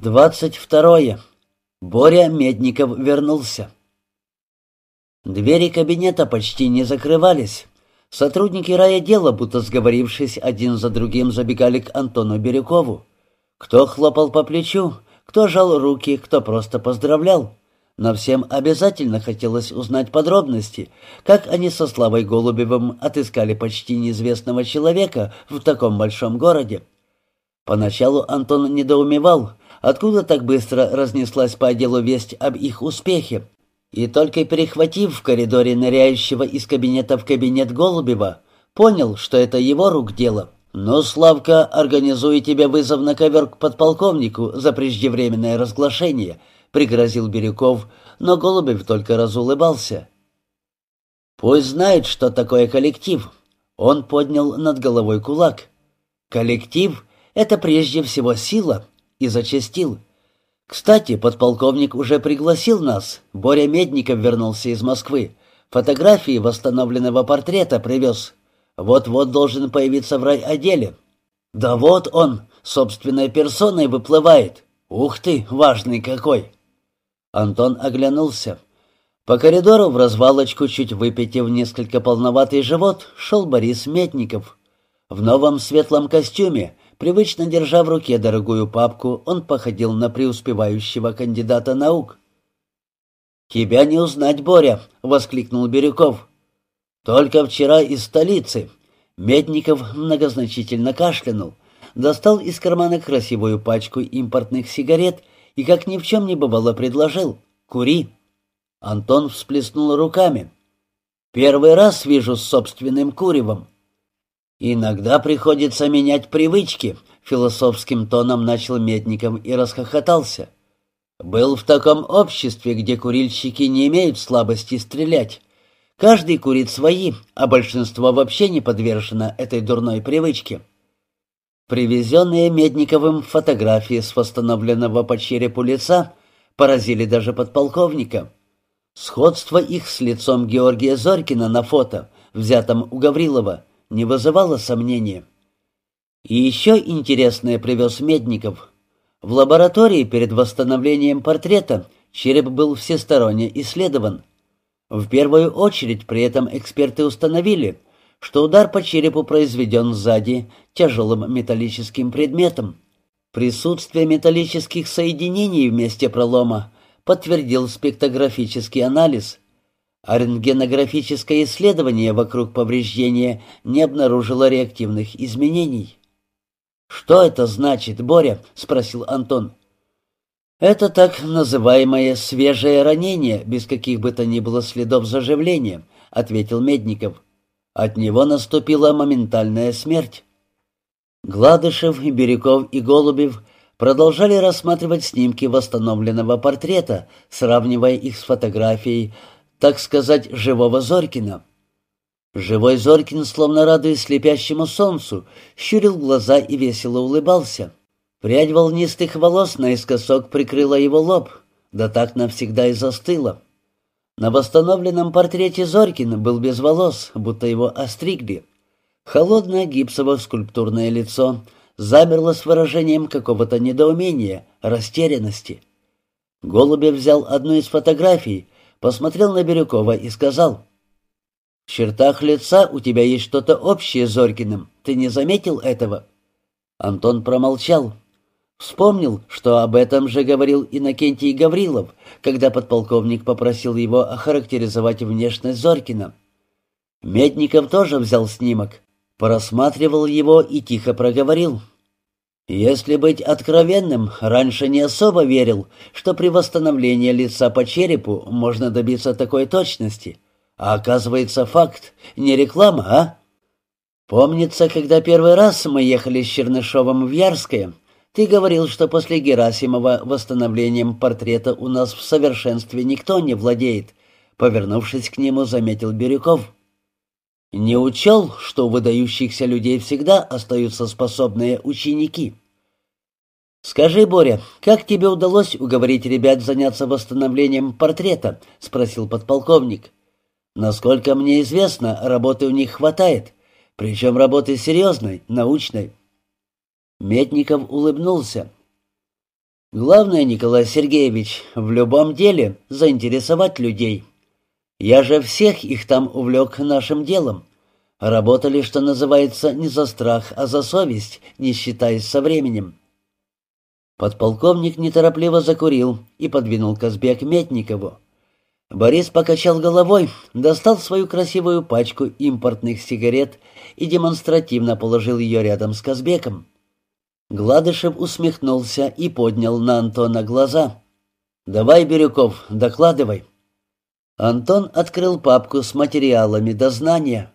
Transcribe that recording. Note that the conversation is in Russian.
Двадцать второе. Боря Медников вернулся. Двери кабинета почти не закрывались. Сотрудники райотдела, будто сговорившись, один за другим забегали к Антону Бирюкову. Кто хлопал по плечу, кто жал руки, кто просто поздравлял. Но всем обязательно хотелось узнать подробности, как они со Славой Голубевым отыскали почти неизвестного человека в таком большом городе. Поначалу Антон недоумевал, откуда так быстро разнеслась по отделу весть об их успехе. И только перехватив в коридоре ныряющего из кабинета в кабинет Голубева, понял, что это его рук дело. «Ну, Славка, организуй тебе вызов на ковер к подполковнику за преждевременное разглашение», — пригрозил Бирюков, но Голубев только разулыбался. «Пусть знает, что такое коллектив». Он поднял над головой кулак. «Коллектив — это прежде всего сила, и зачастил. «Кстати, подполковник уже пригласил нас. Боря Медников вернулся из Москвы. Фотографии восстановленного портрета привез. Вот-вот должен появиться в райотделе. Да вот он, собственной персоной выплывает. Ух ты, важный какой!» Антон оглянулся. По коридору в развалочку, чуть выпитив несколько полноватый живот, шел Борис Медников. В новом светлом костюме, Привычно держа в руке дорогую папку, он походил на преуспевающего кандидата наук. «Тебя не узнать, Боря!» — воскликнул Бирюков. «Только вчера из столицы». Медников многозначительно кашлянул, достал из кармана красивую пачку импортных сигарет и, как ни в чем не бывало, предложил «Кури». Антон всплеснул руками. «Первый раз вижу с собственным куревом». «Иногда приходится менять привычки», — философским тоном начал Медников и расхохотался. «Был в таком обществе, где курильщики не имеют слабости стрелять. Каждый курит свои, а большинство вообще не подвержено этой дурной привычке». Привезенные Медниковым фотографии с восстановленного по черепу лица поразили даже подполковника. Сходство их с лицом Георгия Зорькина на фото, взятом у Гаврилова, не вызывало сомнения. И еще интересное привез Медников. В лаборатории перед восстановлением портрета череп был всесторонне исследован. В первую очередь при этом эксперты установили, что удар по черепу произведен сзади тяжелым металлическим предметом. Присутствие металлических соединений в месте пролома подтвердил спектрографический анализ – а рентгенографическое исследование вокруг повреждения не обнаружило реактивных изменений. «Что это значит, Боря?» — спросил Антон. «Это так называемое свежее ранение, без каких бы то ни было следов заживления», — ответил Медников. «От него наступила моментальная смерть». Гладышев, Бирюков и Голубев продолжали рассматривать снимки восстановленного портрета, сравнивая их с фотографией, так сказать, живого Зорькина. Живой Зорькин, словно радуясь слепящему солнцу, щурил глаза и весело улыбался. Прядь волнистых волос наискосок прикрыла его лоб, да так навсегда и застыла. На восстановленном портрете Зорькина был без волос, будто его остригли. Холодное гипсово-скульптурное лицо замерло с выражением какого-то недоумения, растерянности. Голубев взял одну из фотографий, посмотрел на Бирюкова и сказал, «В чертах лица у тебя есть что-то общее с Зорькиным. Ты не заметил этого?» Антон промолчал. Вспомнил, что об этом же говорил Иннокентий Гаврилов, когда подполковник попросил его охарактеризовать внешность Зорькина. Медников тоже взял снимок, просматривал его и тихо проговорил. Если быть откровенным, раньше не особо верил, что при восстановлении лица по черепу можно добиться такой точности. А оказывается факт, не реклама, а? Помнится, когда первый раз мы ехали с Чернышовым в Ярское, ты говорил, что после Герасимова восстановлением портрета у нас в совершенстве никто не владеет. Повернувшись к нему, заметил Бирюков. Не учел, что у выдающихся людей всегда остаются способные ученики. «Скажи, Боря, как тебе удалось уговорить ребят заняться восстановлением портрета?» — спросил подполковник. «Насколько мне известно, работы у них хватает, причем работы серьезной, научной». Метников улыбнулся. Главное, Николай Сергеевич, в любом деле заинтересовать людей. Я же всех их там увлек нашим делом. Работали, что называется, не за страх, а за совесть, не считаясь со временем. Подполковник неторопливо закурил и подвинул Казбек Метникову. Борис покачал головой, достал свою красивую пачку импортных сигарет и демонстративно положил ее рядом с Казбеком. Гладышев усмехнулся и поднял на Антона глаза. «Давай, Бирюков, докладывай». Антон открыл папку с материалами дознания.